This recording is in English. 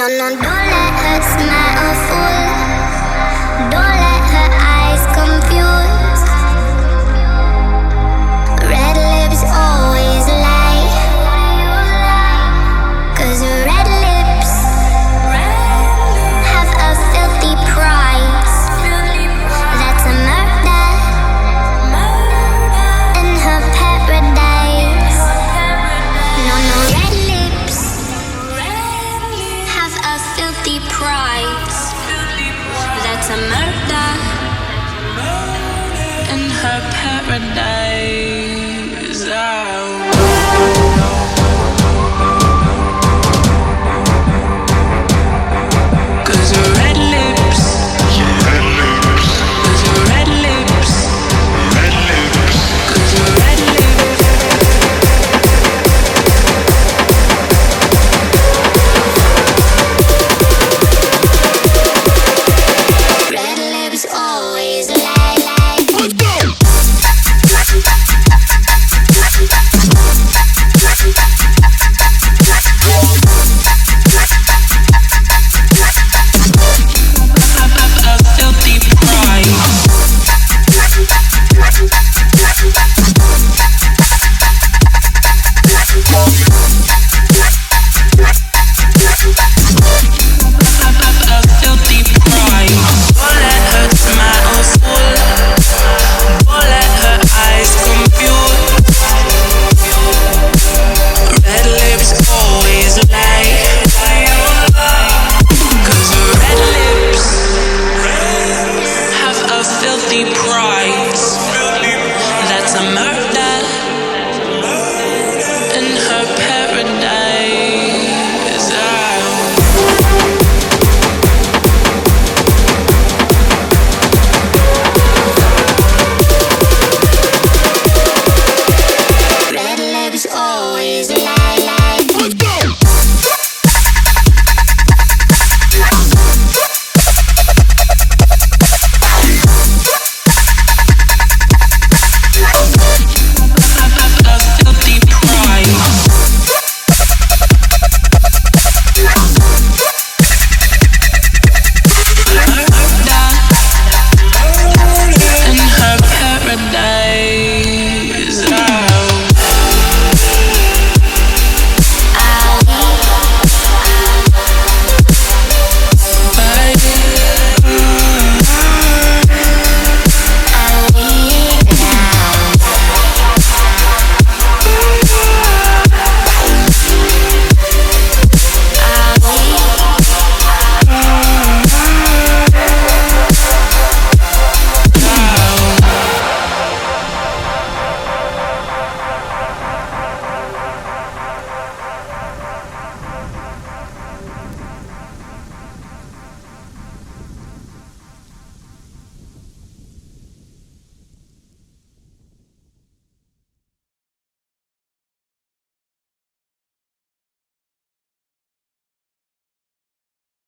No, no, don't let her smile. cries. That's a murder in her paradise. deep cry.